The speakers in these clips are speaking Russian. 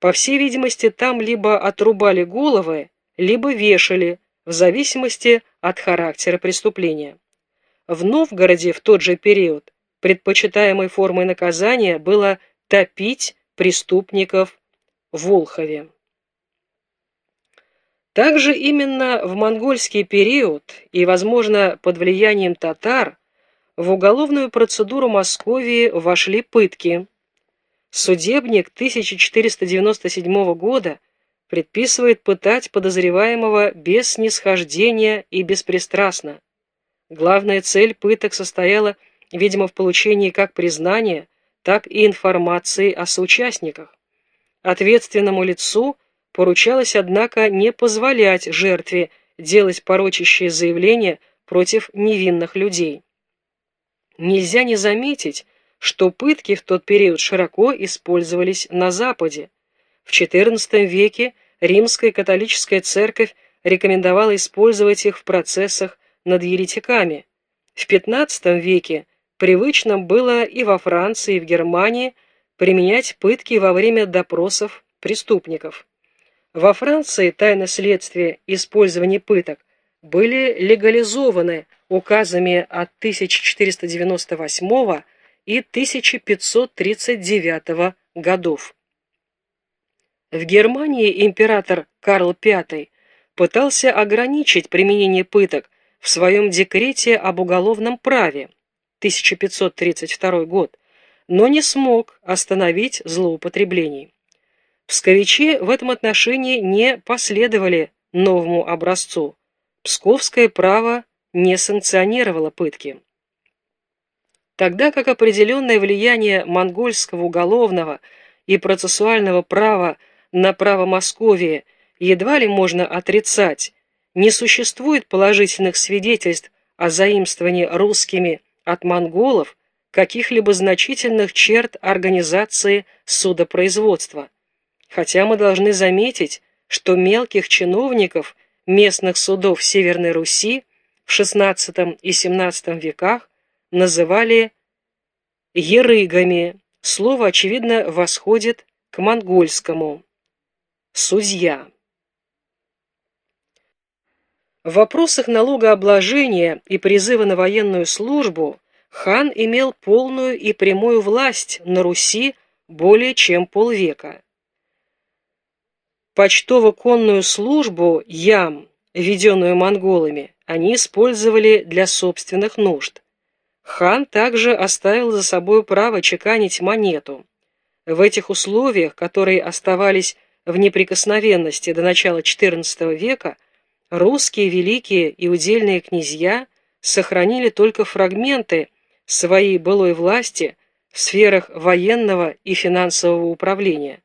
По всей видимости, там либо отрубали головы, либо вешали, в зависимости от характера преступления. В Новгороде в тот же период предпочитаемой формой наказания было топить преступников в Волхове. Также именно в монгольский период и, возможно, под влиянием татар в уголовную процедуру Московии вошли пытки. Судебник 1497 года предписывает пытать подозреваемого без снисхождения и беспристрастно. Главная цель пыток состояла, видимо, в получении как признания, так и информации о соучастниках. Ответственному лицу поручалось, однако, не позволять жертве делать порочащие заявления против невинных людей. Нельзя не заметить, что пытки в тот период широко использовались на Западе. В XIV веке римская католическая церковь рекомендовала использовать их в процессах над еретиками. В XV веке привычным было и во Франции, и в Германии применять пытки во время допросов преступников. Во Франции тайны следствия использования пыток были легализованы указами от 1498 и 1539 годов. В Германии император Карл V пытался ограничить применение пыток в своем декрете об уголовном праве 1532 год, но не смог остановить злоупотреблений. Псковичи в этом отношении не последовали новому образцу. Псковское право не санкционировало пытки. Тогда как определенное влияние монгольского уголовного и процессуального права на право Московии едва ли можно отрицать, не существует положительных свидетельств о заимствовании русскими от монголов каких-либо значительных черт организации судопроизводства. Хотя мы должны заметить, что мелких чиновников местных судов Северной Руси в XVI и XVII веках называли ерыгами. Слово, очевидно, восходит к монгольскому. Судья. В вопросах налогообложения и призыва на военную службу хан имел полную и прямую власть на Руси более чем полвека. Почтово-конную службу ям, введенную монголами, они использовали для собственных нужд. Хан также оставил за собой право чеканить монету. В этих условиях, которые оставались в неприкосновенности до начала XIV века, русские великие и удельные князья сохранили только фрагменты своей былой власти в сферах военного и финансового управления.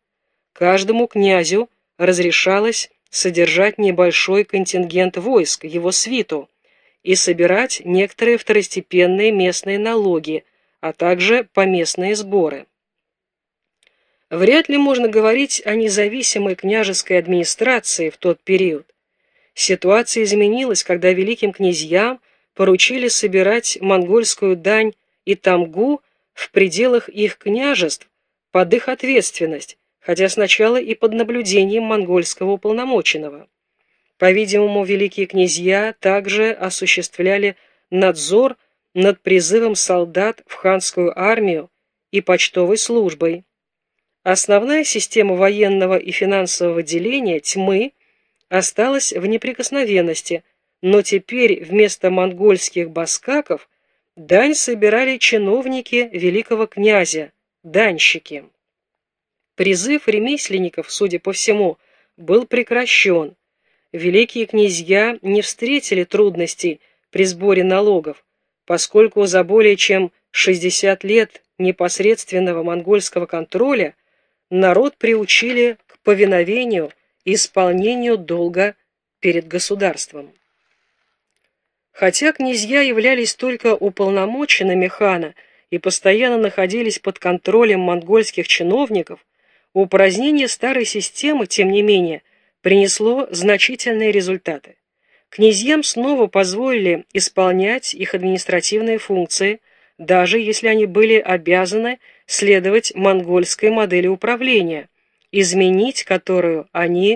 Каждому князю разрешалось содержать небольшой контингент войск, его свиту, и собирать некоторые второстепенные местные налоги, а также поместные сборы. Вряд ли можно говорить о независимой княжеской администрации в тот период. Ситуация изменилась, когда великим князьям поручили собирать монгольскую дань и тамгу в пределах их княжеств под их ответственность, хотя сначала и под наблюдением монгольского уполномоченного. По-видимому, великие князья также осуществляли надзор над призывом солдат в ханскую армию и почтовой службой. Основная система военного и финансового деления тьмы осталась в неприкосновенности, но теперь вместо монгольских баскаков дань собирали чиновники великого князя, данщики. Призыв ремесленников, судя по всему, был прекращен. Великие князья не встретили трудностей при сборе налогов, поскольку за более чем 60 лет непосредственного монгольского контроля народ приучили к повиновению исполнению долга перед государством. Хотя князья являлись только уполномоченными хана и постоянно находились под контролем монгольских чиновников, упразднение старой системы, тем не менее, принесло значительные результаты. Князьям снова позволили исполнять их административные функции, даже если они были обязаны следовать монгольской модели управления – изменить которую они